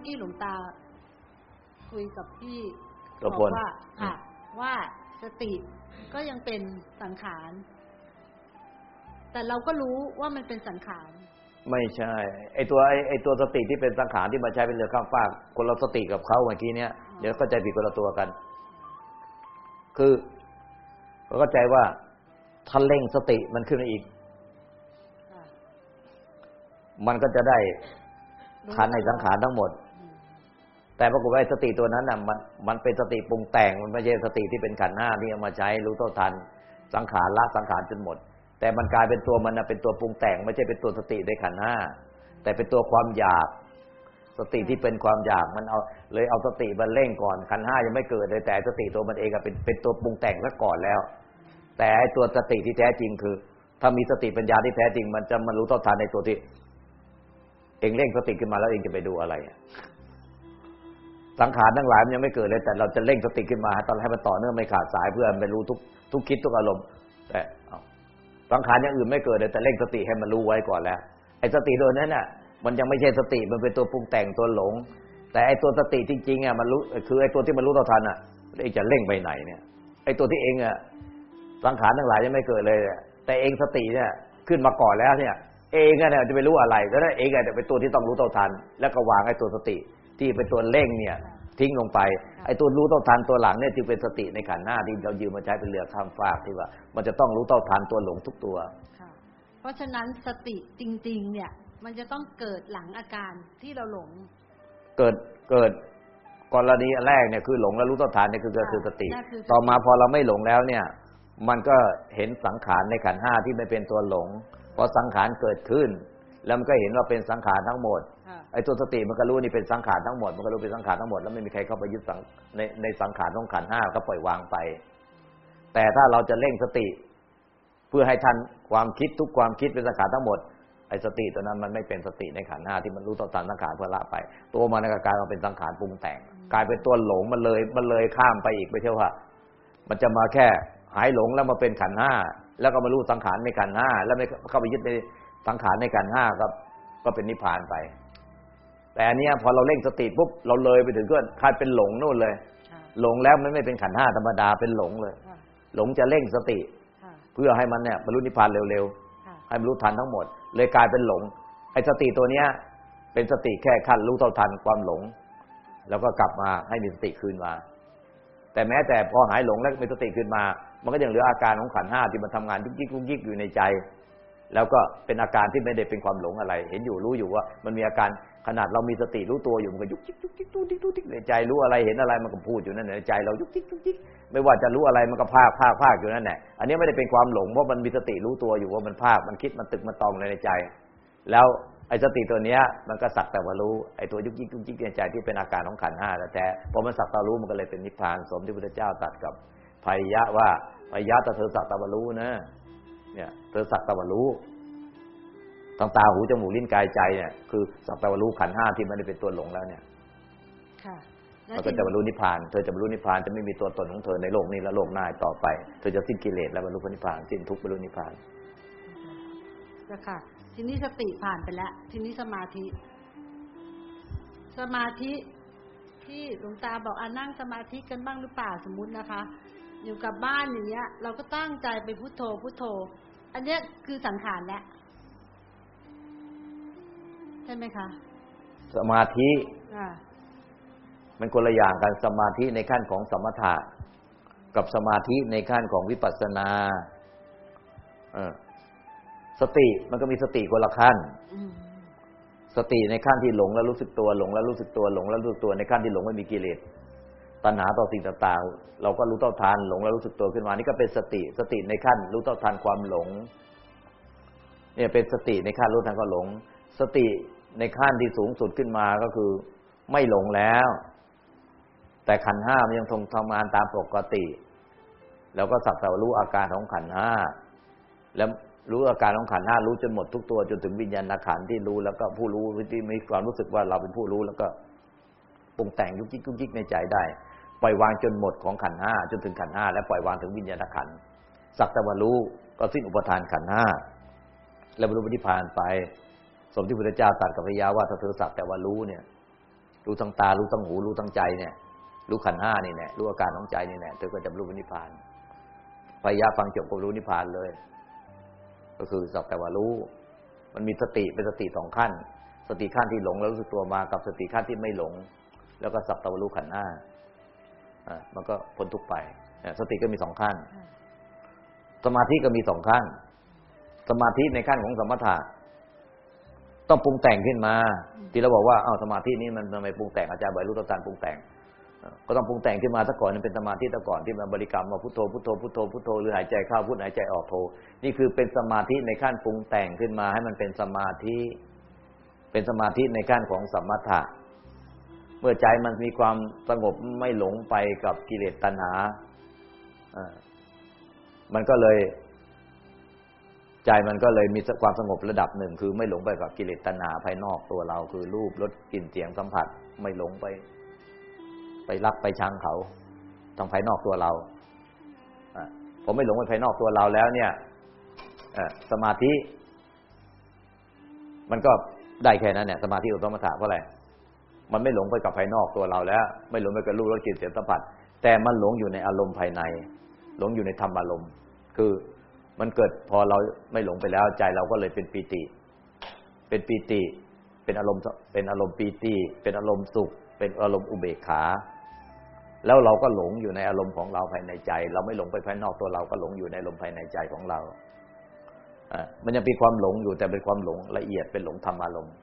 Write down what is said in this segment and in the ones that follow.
อกี้หลวงตา คุยกับพี่ตัวบพอลกว่าค่ะ ว่าสติก็ยังเป็นสังขาร แต่เราก็รู้ว่ามันเป็นสังขาร ไม่ใช่ ไอตัวไอไอตัวสติที่เป็นสังขารที่มาใช้เป็นเรือข้ามฟากคนเราสติกับเขาเมื่อกี้เนี้ยเดี๋ยวเข้าใจผิดคนละตัวกัน คือเขาเข้าใจว่าถ้าเร่งสติมันขึ้นมาอีกค่ะมันก็จะได้รู้ทันในสังขารทั้งหมดอืม แต่ปรากฏว่าสติตัวนั้นน่ะมันมันเป็นสติปรุงแต่งมันไม่ใช่สติที่เป็นขันห้าที่เอามาใช้รู้เท่าทัน สังขารละสังขารจนหมด แต่มันกลายเป็นตัวมันน่ะเป็นตัวปรุงแต่ง ไม่ใช่เป็นตัวสติในขันห้าแต่เป็นตัวความอยาก สติที่เป็นความอยากมันเอาเลยเอาสติมาเร่งก่อนขันห้ายังไม่เกิดเลยแต่สติตัวมันเองอะเป็นเป็นตัวปรุงแต่งซะก่อนแล้ว แต่ไอ้ตัวสติที่แท้จริงคือ ถ้ามีสติปัญญาที่แท้จริง มันจะมันรู้เท่าทันในตัวที่ เองเร่งสติขึ้นมาแล้วเองจะไปดูอะไรอะ สังขารทั้งหลายมันยังไม่เกิดเลย แต่เราจะเร่งสติขึ้นมาตอนให้มันต่อเนื่องไม่ขาดสายเพื่อมันไปรู้ทุกทุกคิดทุกอารมณ์ แต่สังขารอย่างอื่นไม่เกิดเลยแต่เร่งสติให้มันรู้ไว้ก่อนแล้วไอ้สติตัวนั้นน่ะ มันยังไม่ใช่สติมันเป็นตัวปรุงแต่งตัวหลง แต่ไอ้ตัวสติจริงๆอะมันรู้คือไอ้ตัวที่มันรู้ต่อทันอะแล้วเองจะเร่งไปไหนเนี่ยไอ้ตัวที่เองอะสังขารทั้งหลายยังไม่เกิดเลยแต่เองสติเนี่ยขึ้นมาก่อนแล้วเนี่ย เองอะเนี่ยจะไปรู้อะไรแล้วเองอะจะเป็นตัวที่ต้องรู้เท่าทัน แล้วก็วางไอ้ตัวสติ ที่เป็นตัวเร่งเนี่ย ทิ้งลงไปไอ้ตัวรู้เท่าทันตัวหลังเนี่ยจึงเป็นสติในขันธ์หน้าที่เรายืมมาใช้เป็นเรือข้ามฟากที่ว่า มันจะต้องรู้เท่าทันตัวหลงทุกตัวค่ะเพราะฉะนั้นสติจริง ๆ เนี่ย มันจะต้องเกิดหลังอาการที่เราหลง เกิดเกิดกรณีอันแรกเนี่ยคือหลงแล้วรู้เท่าทันเนี่ยคือคือคือสตินั่นคือสติ ต่อมาพอเราไม่หลงแล้วเนี่ย มันก็เห็นสังขารในขันธ์ห้าที่ไม่เป็นตัวหลงพอสังขารเกิดขึ้น แล้วมันก็เห็นว่าเป็นสังขารทั้งหมดค่ะไอ้ตัวสติมันก็รู้นี่เป็นสังขารทั้งหมดมันก็รู้เป็นสังขารทั้งหมดแล้วไม่มีใครเข้าไปยึดสังในในสังขารของขันธ์ห้าก็ปล่อยวางไป แต่ถ้าเราจะเร่งสติ เพื่อให้ทันความคิดทุกความคิดเป็นสังขารทั้งหมดไอ้สติตัวนั้นมันไม่เป็นสติในขันธ์ห้าที่มันรู้ต่อตันสังขารเพื่อละไป ตัวมันก็กลายมาเป็นสังขารปรุงแต่ง กลายเป็นตัวหลงมันเลยมันเลยข้ามไปอีกไม่ใช่ว่า มันจะมาแค่หายหลงแล้วมาเป็นขันธ์ห้าแล้วก็มารู้สังขารในขันธ์ห้าแล้วไม่เข้าไปยึดใน สังขารในขันธ์ห้าก็ก็เป็นนิพพานไป แต่อันเนี้ยพอเราเร่งสติปุ๊บเราเลยไปถึงก็กลายเป็นหลงนู่นเลยค่ะหลงแล้วมันไม่เป็นขันธ์ห้าธรรมดาเป็นหลงเลยค่ะหลงจะเร่งสติค่ะเพื่อให้มันเนี่ยบรรลุนิพพานเร็วค่ะๆให้บรรลุทันทั้งหมด เลยกลายเป็นหลงไอ้สติตัวเนี้ย เป็นสติแค่ขั้นรู้เท่าทันความหลง แล้วก็กลับมาให้มีสติคืนมา แต่แม้แต่พอหายหลงแล้วมีสติคืนมา มันก็ยังเหลืออาการของขันธ์ห้าที่มันทำงานยุกยิกยุกยิกอยู่ในใจ แล้วก็เป็นอาการที่ไม่ได้เป็นความหลงอะไร เห็นอยู่รู้อยู่ว่า มันมีอาการขนาดเรามีสติรู้ตัวอยู่มันก็ยุกยิกยุกยิกยุกยิกยุกยิกในใจรู้อะไรเห็นอะไรมันก็พูดอยู่นั่นแหละในใจเรายุกยิกยุกยิกไม่ว่าจะรู้อะไรมันก็ภาคภาคภาคอยู่นั่นแหละอันนี้ไม่ได้เป็นความหลงเพราะมันมีสติรู้ตัวอยู่ว่ามันภาคมันคิดมันตึกมันตองในใจ แล้วไอ้สติตัวเนี้ยมันก็สักแต่ว่ารู้ไอ้ตัวยุกยิกยุกยิกในใจที่เป็นอาการของขันห้าแต่พอมันสักแต่รู้มันก็เลยเป็นนิพพานสมที่พระพุทธเจ้าตรัสกับภัยยะว่าภัยยะตเธอสักแต่ว่ารู้นะ เนี่ยเธอสักแต่ว่ารู้ทางตาหูจมูกลิ้นกายใจเนี่ยคือสักแต่ว่ารู้ขันธ์ห้าที่ไม่ได้เป็นตัวหลงแล้วเนี่ยค่ะแล้วมันก็จะบรรลุนิพพาน เธอจะบรรลุนิพพานจะไม่มีตัวตนของเธอในโลกนี้และโลกหน้าอีกต่อไป เธอจะสิ้นกิเลสและบรรลุพระนิพพานสิ้นทุกข์บรรลุนิพพานจะค่ะ ทีนี้สติผ่านไปแล้ว ทีนี้สมาธิ สมาธิที่หลวงตาบอกอ่านั่งสมาธิกันบ้างหรือเปล่าสมมุตินะคะ อยู่กับบ้านอย่างเงี้ย เราก็ตั้งใจไปพุโทโธพุโทโธ อันเนี้ยคือสังขารแล้วใช่ไหมคะ สมาธิอ่ามันคนละอย่างกันสมาธิในขั้นของสมถะกับสมาธิในขั้นของวิปัสสนาเออสติมันก็มีสติคนละขั้นอืมสติในขั้นที่หลงแล้วรู้สึกตัวหลงแล้วรู้สึกตัวหลงแล้วรู้สึกตัวในขั้นที่หลงไม่มีกิเลส ตัณหาต่อสิ่งต่างๆ เราก็รู้เท่าทันหลงแล้วรู้สึกตัวขึ้นมานี่ก็เป็นสติสติในขั้น รู้เท่าทันความหลง เนี่ยเป็นสติในขั้นรู้ทันความหลง สติในขั้นที่สูงสุดขึ้นมาก็คือ ไม่หลงแล้ว แต่ขันห้ามันยังทงทำงานตามปกติ แล้วก็สักแต่รู้อาการของขันห้าแล้วรู้อาการของขันห้ารู้จนหมดทุกตัวจนถึงวิญญาณขันที่รู้แล้วก็ผู้รู้ที่มีความรู้สึกว่าเราเป็นผู้รู้แล้วก็ปรุงแต่งยุกยิกยุกยิกในใจได้ ปล่อยวางจนหมดของขันห้าจนถึงขันห้าและปล่อยวางถึงวิญญาณขันสักต่ว่ารู้ก็สิ้นอุปทานขันห้าและบรรลุนิพพานไป สมที่พุทธเจ้าตรัสกับพยาว่าถ้าเธอสักแต่ว่ารู้เนี่ย รู้ทั้งตารู้ทั้งหูรู้ทั้งใจเนี่ย รู้ขันห้านี่แน่รู้อาการของใจนี่แน่เธอก็จะรู้นิพพานพยาฟังจบก็รู้นิพพานเลย ก็คือสักแต่ว่ารู้ มันมีสติเป็นสติสองขั้น สติขั้นที่หลงแล้วรู้สึกตัวมากับสติขั้นที่ไม่หลง แล้วก็สักแต่ว่ารู้ขันห้า มันก็พ้นทุกข์ไปเนี่ยสติก็มีสองขั้น สมาธิก็มีสองขั้น สมาธิในขั้นของสมถะต้องปรุงแต่งขึ้นมา ที่เราบอกว่าอ้าวสมาธินี้มันทำไมปรุงแต่งอาจารย์บอกรู้ต้องการปรุงแต่ง ก็ต้องปรุงแต่งขึ้นมาซะก่อนมันเป็นสมาธิซะก่อนที่มันบริกรรมว่าพุทโธพุทโธพุทโธพุทโธหรือหายใจเข้าพุทหายใจออกโธนี่คือเป็นสมาธิในขั้นปรุงแต่งขึ้นมา ให้มันเป็นสมาธิ เป็นสมาธิในขั้นของสมถะ เมื่อใจมันมีความสงบไม่หลงไปกับกิเลสตัณหาอมันก็เลย ใจมันก็เลยมีความสงบระดับหนึ่ง คือไม่หลงไปกับกิเลสตัณหาภายนอกตัวเรา คือรูปรสกลิ่นเสียงสัมผัส ไม่หลงไป ไปรักไปชังเขาทางภายนอกตัวเราอผมไม่หลงไปภายนอกตัวเราแล้ว เนี่ยสมาธิ มันก็ได้แค่นั้นเนี่ยสมาธิอุตตมถะเพราะอะไร มันไม่หลงไปกับภายนอกตัวเราแล้ว ไม่หลงไปกับรูปรสกลิ่นเสียงสัมผัส แต่มันหลงอยู่ในอารมณ์ภายใน หลงอยู่ในธรรมอารมณ์ คือมันเกิดพอเราไม่หลงไปแล้วใจเราก็เลยเป็นปีติ เป็นปีติ เป็นอารมณ์เป็นอารมณ์ปีติ เป็นอารมณ์สุข เป็นอารมณ์อุเบกขา แล้วเราก็หลงอยู่ในอารมณ์ของเราภายในใจ เราไม่หลงไปภายนอกตัวเราก็หลงอยู่ในอารมณ์ภายในใจของเราอ่ามันยังมีความหลงอยู่แต่เป็นความหลงละเอียดเป็นหลงธรรมอารมณ์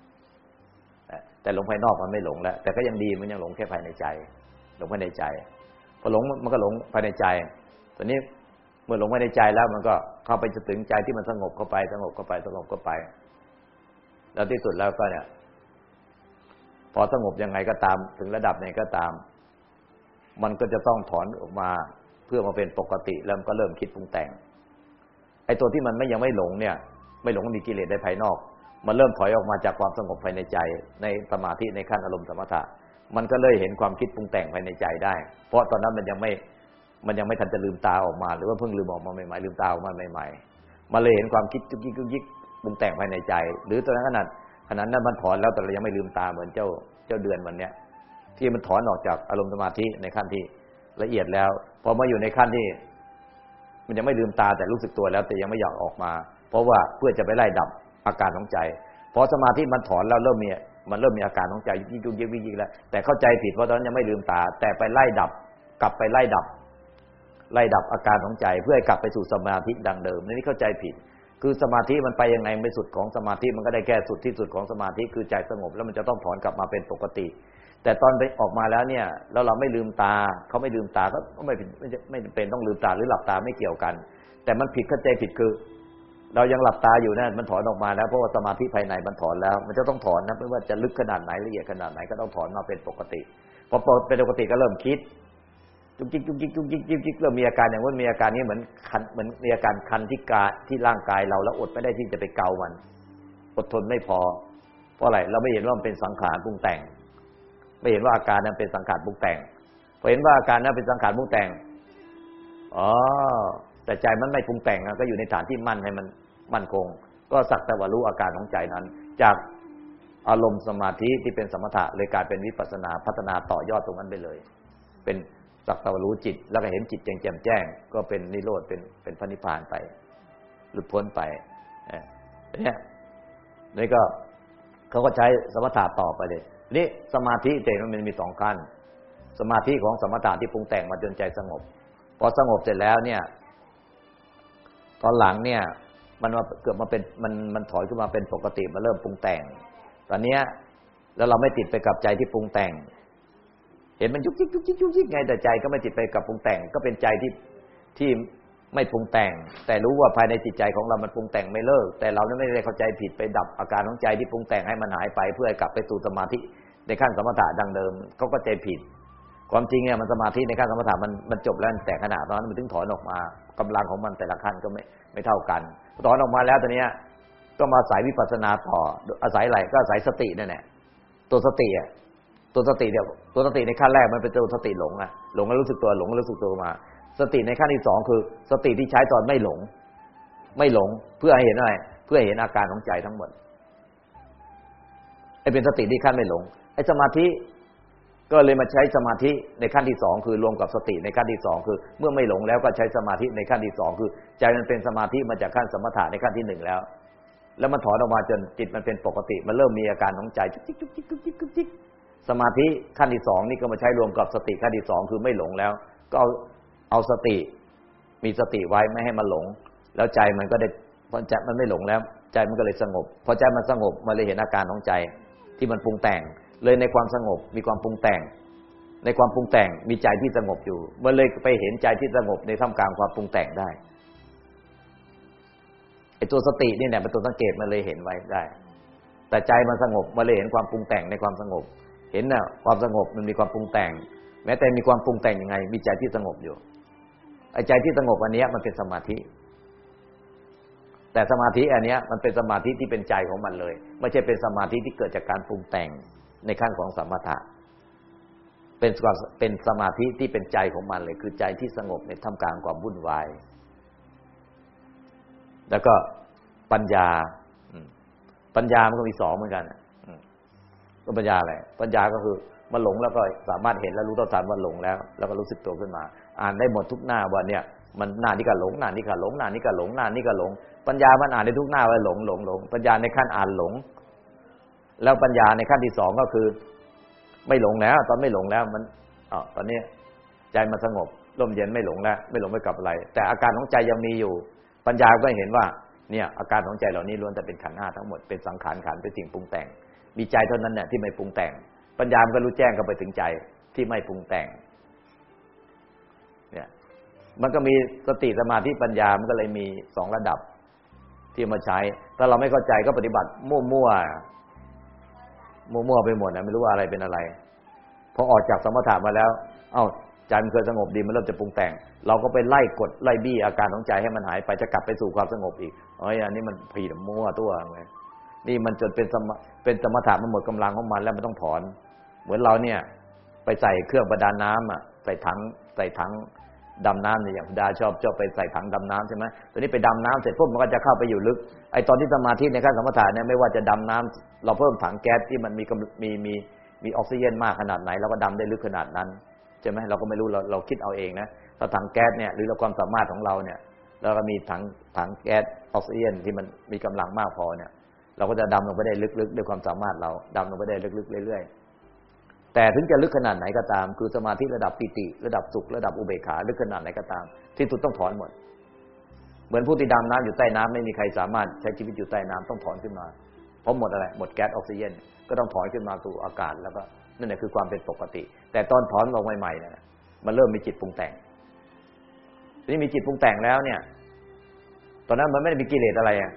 แต่หลงภายนอกมันไม่หลงแล้ว แต่ก็ยังดีมันยังหลงแค่ภายในใจ หลงภายในใจ พอหลงมันก็หลงภายในใจตอนนี้เมื่อหลงภายในใจแล้วมันก็เข้าไปจะถึงใจที่มันสงบเข้าไป สงบเข้าไปสงบเข้าไป แล้วที่สุดแล้วก็เนี่ย พอสงบยังไงก็ตามถึงระดับไหนก็ตาม มันก็จะต้องถอนออกมาเพื่อมาเป็นปกติแล้วก็เริ่มคิดปรุงแต่งไอ้ตัวที่มันไม่ยังไม่หลงเนี่ย ไม่หลงมีกิเลสได้ภายนอก มันเริ่มถอยออกมาจากความสงบภายในใจ ในสมาธิในขั้นอารมณ์สมถะ มันก็เลยเห็นความคิดปรุงแต่งภายในใจได้ เพราะตอนนั้นมันยังไม่มันยังไม่ทันจะลืมตาออกมา หรือว่าเพิ่งลืมออกมาใหม่ๆลืมตาออกมาใหม่ๆมาเลยเห็นความคิดจุกยิกจุกยิกปรุงแต่งภายในใจ หรือตอนนั้นขนาดขนาดนั้นมันถอนแล้วแต่เรายังไม่ลืมตาเหมือนเจ้าเจ้าเดือนวันเนี้ยที่มันถอนออกจากอารมณ์สมาธิในขั้นที่ละเอียดแล้วพอมาอยู่ในขั้นที่ มันยังไม่ลืมตาแต่รู้สึกตัวแล้วแต่ยังไม่อยากออกมา เพราะว่าเพื่อจะไปไล่ดับ อาการของใจพอสมาธิมันถอนแล้วเริ่มมีมันเริ่มมีอาการของใจยิ่งยิ่งยิ่งยิ่งแล้วแต่เข้าใจผิดเพราะตอนนั้นยังไม่ลืมตา แต่ไปไล่ดับ กลับไปไล่ดับ ไล่ดับอาการของใจ เพื่อให้กลับไปสู่สมาธิดังเดิมนี่เข้าใจผิด คือสมาธิมันไปยังไงไม่สุดของสมาธิมันก็ได้แค่สุดที่สุดของสมาธิคือใจสงบ แล้วมันจะต้องถอนกลับมาเป็นปกติ แต่ตอนไปออกมาแล้วเนี่ยแล้วเราไม่ลืมตาเขาไม่ลืมตาก็ไม่ไม่ไม่เป็นต้องลืมตาหรือหลับตาไม่เกี่ยวกัน แต่มันผิดเข้าใจผิดคือ เรายังหลับตาอยู่นะมันถอนออกมาแล้วเพราะว่าสมาธิภายในมันถอนแล้ว มันจะต้องถอนนะไม่ว่าจะลึกขนาดไหนละเอียดขนาดไหนก็ต้องถอนมาเป็นปกติพอเป็นปกติก็เริ่มคิดจุกจิกจุกจิกจุกจิกจุกจิกเริ่มมีอาการอย่างว่ามีอาการนี้เหมือนคันเหมือนมีอาการคันที่กาที่ร่างกายเราแล้วอดไม่ได้ที่จะไปเกามัน อดทนไม่พอ เพราะอะไรเราไม่เห็นว่ามันเป็นสังขารปรุงแต่ง ไม่เห็นว่าอาการนั้นเป็นสังขารปรุงแต่งพอเห็นว่าอาการนั้นเป็นสังขารปรุงแต่งอ๋อ แต่ใจมันไม่ปรุงแต่งก็อยู่ในฐานที่มั่นให้มันมั่นคง ก็สักแต่ว่ารู้อาการของใจนั้น จากอารมณ์สมาธิที่เป็นสมถะเลยกลายเป็นวิปัสนาพัฒนาต่อยอดตรงนั้นไปเลย เป็นสักแต่ว่ารู้จิต แล้วก็เห็นจิตแจ่มแจ้ง ก็เป็นนิโรธเป็นเป็นพระนิพพานไป หลุดพ้นไปเนี่ยนี่ก็เขาก็ใช้สมถะต่อไปเลยนี่สมาธิเจมันมีสองขั้น สมาธิของสมถะที่ปรุงแต่งมาจนใจสงบ พอสงบเสร็จแล้วเนี่ย ตอนหลังเนี่ย มันมาเกิดมาเป็นมันมันถอยขึ้นมาเป็นปกติมาเริ่มปรุงแต่ง ตอนเนี้ยแล้วเราไม่ติดไปกับใจที่ปรุงแต่ง เห็นมันยุกยิกยุกยิกยุกยิกไงแต่ใจก็ไม่ติดไปกับปรุงแต่ง ก็เป็นใจที่ที่ไม่ปรุงแต่ง แต่รู้ว่าภายในจิตใจของเรามันปรุงแต่งไม่เลิก แต่เราไม่ได้เข้าใจผิดไปดับอาการของใจที่ปรุงแต่งให้มันหายไป เพื่อกลับไปสู่สมาธิในขั้นสมถะดังเดิมเขาก็ใจผิด ความจริงเนี่ยมันสมาธิในขั้นสมถะมันมันจบแล้วแต่ขนาดตอนนั้นมันถึงถอนออกมากำลังของมันแต่ละขั้นก็ไม่ไม่เท่ากันถอนออกมาแล้วตอนนี้ก็มาสายวิปัสสนาต่ออาศัยอะไรก็อาศัยสตินั่นแหละตัวสติอะตัวสติเดียวตัวสติในขั้นแรกมันเป็นตัวสติหลงอะหลงแล้วรู้สึกตัวหลงแล้วรู้สึกตัวมา สติในขั้นที่สองคือ สติที่ใช้ตอนไม่หลง ไม่หลงเพื่อให้เห็นอะไรเพื่อเห็นอาการของใจทั้งหมดไอ้เป็นสติที่ขั้นไม่หลงไอ้สมาธิ ก็เลยมาใช้สมาธิในขั้นที่สองคือรวมกับสติในขั้นที่สองคือ เมื่อไม่หลงแล้วก็ใช้สมาธิในขั้นที่สองคือใจมันเป็นสมาธิมาจากขั้นสมถะในขั้นที่หนึ่งแล้ว แล้วมันถอนออกมาจนจิตมันเป็นปกติ มันเริ่มมีอาการของใจจุกจิกจุกจิกจุกจิกจุกจิกสมาธิขั้นที่สองนี่ก็มาใช้รวมกับสติขั้นที่สองคือไม่หลงแล้ว ก็เอาเอาสติ มีสติไว้ไม่ให้มันหลง แล้วใจมันก็ได้พอใจมันไม่หลงแล้ว ใจมันก็เลยสงบพอใจมันสงบมันเลยเห็นอาการของใจที่มันปรุงแต่ง เลยในความสงบมีความปรุงแต่ง ในความปรุงแต่งมีใจที่สงบอยู่มันเลยไปเห็นใจที่สงบในท่ามกลางความปรุงแต่งได้ไอ้ตัวสตินี่แหละเป็นตัวสังเกตมันเลยเห็นไว้ได้ แต่ใจมันสงบมันเลยเห็นความปรุงแต่งในความสงบ เห็นน่ะความสงบมันมีความปรุงแต่ง แม้แต่มีความปรุงแต่งยังไง มีใจที่สงบอยู่ไอ้ใจที่สงบอันเนี้ยมันเป็นสมาธิ แต่สมาธิอันเนี้ยมันเป็นสมาธิที่เป็นใจของมันเลย ไม่ใช่เป็นสมาธิที่เกิดจากการปรุงแต่ง ในขั้นของสมถะเป็นเป็นสมาธิที่เป็นใจของมันเลย คือใจที่สงบในท่ามกลางความวุ่นวาย แล้วก็ปัญญาปัญญามันก็มีสองเหมือนกันก็ปัญญาอะไรปัญญาก็คือมันหลงแล้วก็สามารถเห็นแล้วรู้ต่อทันว่าหลงแล้ว แล้วก็รู้สึกตัวขึ้นมา อ่านได้หมดทุกหน้าว่าเนี่ย มันหน้านี้ก็หลงหน้านี้ก็หลงหน้านี้ก็หลงหน้านี้ก็หลง ปัญญามันอ่านได้ทุกหน้าว่าหลงหลงหลงปัญญาในขั้นอ่านหลง แล้วปัญญาในขั้นที่สองก็คือ ไม่หลงแล้ว ตอนไม่หลงแล้วมันอ๋อตอนนี้ใจมันสงบร่มเย็นไม่หลงแล้วไม่หลงไม่กลับอะไร แต่อาการของใจยังมีอยู่ ปัญญาก็เห็นว่า เนี่ย อาการของใจเหล่านี้ล้วนแต่เป็นขันห้าทั้งหมดเป็นสังขารขันเป็นสิ่งปรุงแต่ง มีใจเท่านั้นเนี่ยที่ไม่ปรุงแต่ง ปัญญามันก็รู้แจ้งเข้าไปถึงใจที่ไม่ปรุงแต่ง เนี่ย มันก็มีสติสมาธิปัญญามันก็เลยมีสองระดับที่มาใช้ ถ้าเราไม่เข้าใจก็ปฏิบัติมั่วๆ มั่วๆไปหมดนะไม่รู้ว่าอะไรเป็นอะไรพอออกจากสมถะมาแล้ว เอ้าใจมันเคยสงบดีมันเริ่มจะปรุงแต่ง เราก็ไปไล่กดไล่บี้อาการของใจให้มันหายไปจะกลับไปสู่ความสงบอีกเอ้ยอันนี้มันผีดมั่วตัวไงนี่มันจนเป็นสมเป็นสมถะมันหมดกำลังของมันแล้วมันต้องถอน เหมือนเราเนี่ย ไปใส่เครื่องประดานน้ำอะใส่ถังใส่ถัง ดำน้ำเนี่ยอย่างดาชอบชอบไปใส่ถังดำน้ำใช่ไหมตอนนี้ไปดำน้ำเสร็จปุ๊บมันก็จะเข้าไปอยู่ลึก ไอตอนที่สมาธิในขั้นสมถะเนี่ยไม่ว่าจะดำน้ำเราเพิ่มถังแก๊สที่มันมีมีมีมีออกซิเจนมากขนาดไหนเราก็ดำได้ลึกขนาดนั้นใช่ไหมเราก็ไม่รู้เราเราคิดเอาเองนะถ้าถังแก๊สเนี่ยหรือเราความสามารถของเราเนี่ยเราก็มีถังถังแก๊สออกซิเจนที่มันมีกำลังมากพอเนี่ย เราก็จะดำลงไปได้ลึกๆด้วยความสามารถเราดำลงไปได้ลึกๆเรื่อยๆ แต่ถึงจะลึกขนาดไหนก็ตาม คือสมาธิระดับปิติ ระดับสุขระดับอุเบกขาลึกขนาดไหนก็ตาม ที่สุดต้องถอนหมด เหมือนผู้ที่ดำน้ำอยู่ใต้น้ำไม่มีใครสามารถใช้ชีวิตอยู่ใต้น้ำต้องถอนขึ้นมา เพราะหมดอะไรหมดแก๊สออกซิเจนก็ต้องถอนขึ้นมาสู่อากาศแล้วก็นั่นแหละคือความเป็นปกติ แต่ตอนถอนออกใหม่ๆเนี่ยมันเริ่มมีจิตปรุงแต่งทีนี้มีจิตปรุงแต่งแล้วเนี่ย ตอนนั้นมันไม่ได้มีกิเลสอะไรอะ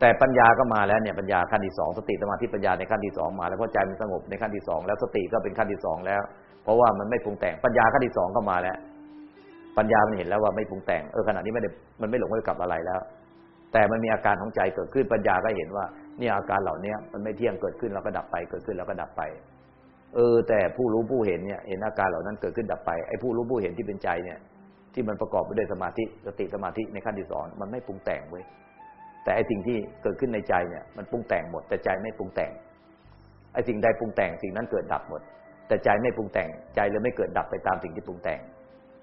แต่ปัญญาก็มาแล้วเนี่ยปัญญาขั้นที่สองสติสมาธิปัญญาในขั้นที่สองมา แล้วพอใจมันสงบในขั้นที่สองแล้วสติก็เป็นขั้นที่สองแล้ว เพราะว่ามันไม่ปรุงแต่งปัญญาขั้นที่สองก็มาแล้ว ปัญญามันเห็นแล้วว่าไม่ปรุงแต่งเออขณะนี้ไม่ได้มันไม่หลงไม่กลับอะไรแล้ว แต่มันมีอาการของใจเกิดขึ้นปัญญาก็เห็นว่าเนี่ยอาการเหล่านี้มันไม่เที่ยงเกิดขึ้นแล้วก็ดับไป เกิดขึ้นแล้วก็ดับไป เออ แต่ผู้รู้ผู้เห็นเนี่ยเห็นอาการเหล่านั้นเกิดขึ้นดับไปไอ้ผู้รู้ผู้เห็นที่เป็นใจเนี่ย ที่มันประกอบไปด้วยสมาธิสติสมาธิในขั้นที่สองมันไม่ปรุงแต่งเว้ย แต่ไอ้สิ่งที่เกิดขึ้นในใจเนี่ยมันปรุงแต่งหมด แต่ใจไม่ปรุงแต่งไอ้สิ่งใดปรุงแต่งสิ่งนั้นเกิดดับหมด แต่ใจไม่ปรุงแต่งใจเลยไม่เกิดดับไปตามสิ่งที่ปรุงแต่ง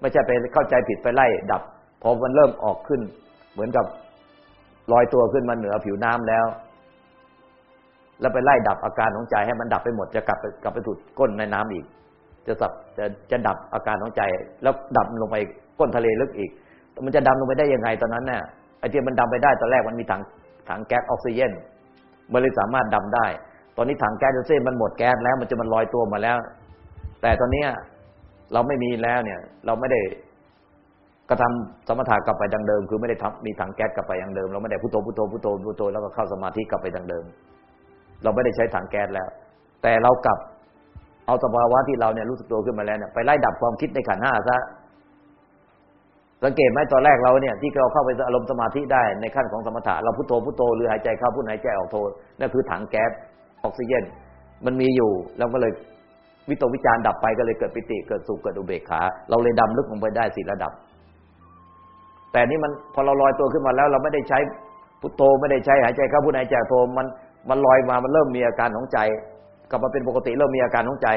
ไม่ใช่ไปเข้าใจผิดไปไล่ดับพอมันเริ่มออกขึ้น เหมือนกับลอยตัวขึ้นมาเหนือผิวน้ำแล้ว แล้วไปไล่ดับอาการของใจให้มันดับไปหมดจะกลับไปกลับไปถูดก้นในน้ำอีก จะสับจะจะดับอาการของใจ แล้วดับลงไปก้นทะเลลึกอีกมันจะดำลงไปได้ยังไงตอนนั้นเนี่ย ไอ้ที่มันดำไปได้ตอนแรกมันมีถังถังแก๊สออกซิเจนมันเลยสามารถดำได้ ตอนนี้ถังแก๊สออกซิเจนมันหมดแก๊สแล้ว มันจะมันลอยตัวมาแล้ว แต่ตอนนี้เราไม่มีแล้วเนี่ย เราไม่ได้กระทำสมถะกลับไปดังเดิม คือไม่ได้ทำมีถังแก๊สกลับไปอย่างเดิม เราไม่ได้พุทโธพุทโธพุทโธพุทโธแล้วก็เข้าสมาธิกลับไปดังเดิม เราไม่ได้ใช้ถังแก๊สแล้ว แต่เรากลับเอาสภาวะที่เราเนี่ยรู้สึกตัวขึ้นมาแล้วเนี่ยไปไล่ดับความคิดในขันห้าซะ สังเกตไหมตอนแรกเราเนี่ยที่เราเข้าไปอารมณ์สมาธิได้ในขั้นของสมถะเราพุทโธพุทโธหรือหายใจเข้าพุทหายใจออกโทนั่นคือถังแก๊สออกซิเจนมันมีอยู่แล้วก็เลยวิตกวิจารดับไปก็เลยเกิดปิติเกิดสุขเกิดอุเบกขา เราเลยดำลึกลงไปได้สี่ระดับ แต่นี่มันพอเราลอยตัวขึ้นมาแล้ว เราไม่ได้ใช้พุทโธไม่ได้ใช้หายใจเข้าพุทหายใจออกโทมันมันลอยมามันเริ่มมีอาการของใจ กลับมาเป็นปกติเริ่มมีอาการของใจ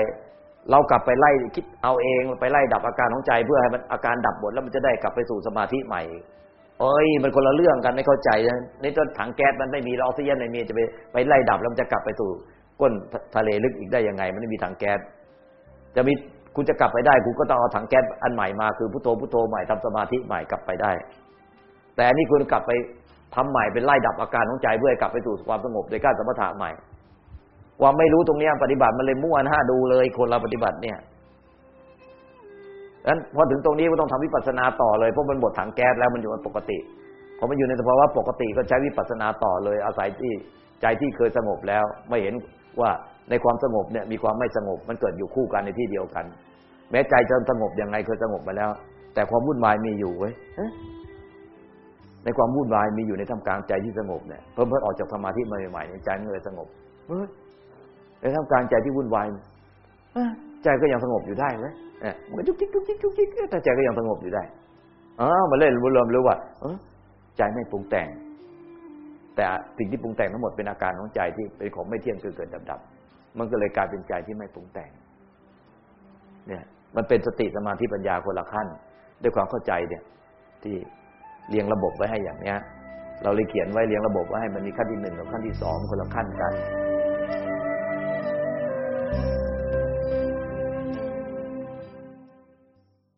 เรากลับไปไล่คิดเอาเองไปไล่ดับอาการของใจ เพื่อให้มันอาการดับหมดแล้วมันจะได้กลับไปสู่สมาธิใหม่ เอ้ย มันคนละเรื่องกันไม่เข้าใจนะนี่ต้นถังแก๊สมันไม่มีออกซิเจนไม่มีจะไปไปไล่ดับแล้วมันจะกลับไปสู่ก้นทะเลลึกอีกได้ยังไง มันไม่มีถังแก๊สจะมีคุณจะกลับไปได้คุณก็ต้องเอาถังแก๊สอันใหม่มาคือพุทโธพุทโธใหม่ทำสมาธิใหม่กลับไปได้ แต่นนี้คุณกลับไปทำใหม่เป็นไล่ดับอาการของใจเพื่อให้กลับไปสู่ความสงบโดยการสมถะใหม่ ความไม่รู้ตรงนี้ปฏิบัติมันเลยมั่วหน้าดูเลยคนเราปฏิบัติเนี่ยนั้นพอถึงตรงนี้ก็ต้องทำวิปัสสนาต่อเลยเพราะมันหมดถังแก๊สแล้วมันอยู่ในปกติพอมันอยู่ในสภาวะปกติก็ใช้วิปัสสนาต่อเลย อาศัยที่ใจที่เคยสงบแล้ว ไม่เห็นว่าในความสงบเนี่ยมีความไม่สงบมันเกิดอยู่คู่กันในที่เดียวกัน แม้ใจจะสงบยังไงเคยสงบมาแล้ว แต่ความวุ่นวายมีอยู่เว้ยในความวุ่นวายมีอยู่ในท่ามกลางใจที่สงบเนี่ยเพิ่มเพิ่มออกจากสมาธิใหม่ๆเนี่ยใจมันเลยสงบเฮ้ย ในท่ามกลางใจที่วุ่นวายเอ้ยใจก็ยังสงบอยู่ได้ไหมเอ๊ะมันก็จุกจิกจุกจิกจุกจิกแต่ใจก็ยังสงบอยู่ได้อ๋อมาเล่นรวมรู้ว่าเออใจไม่ปรุงแต่ง แต่สิ่งที่ปรุงแต่งทั้งหมดเป็นอาการของใจที่เป็นของไม่เที่ยงเกิดเกิดดับดับมันก็เลยกลายเป็นใจที่ไม่ปรุงแต่ง เนี่ย มันเป็นสติสมาธิปัญญาคนละขั้น ด้วยความเข้าใจเนี่ย ที่เรียงระบบไว้ให้อย่างเนี้ย เราเลยเขียนไว้เรียงระบบไว้ให้มันมีขั้นที่หนึ่งกับขั้นที่สองคนละขั้นกัน Thank you.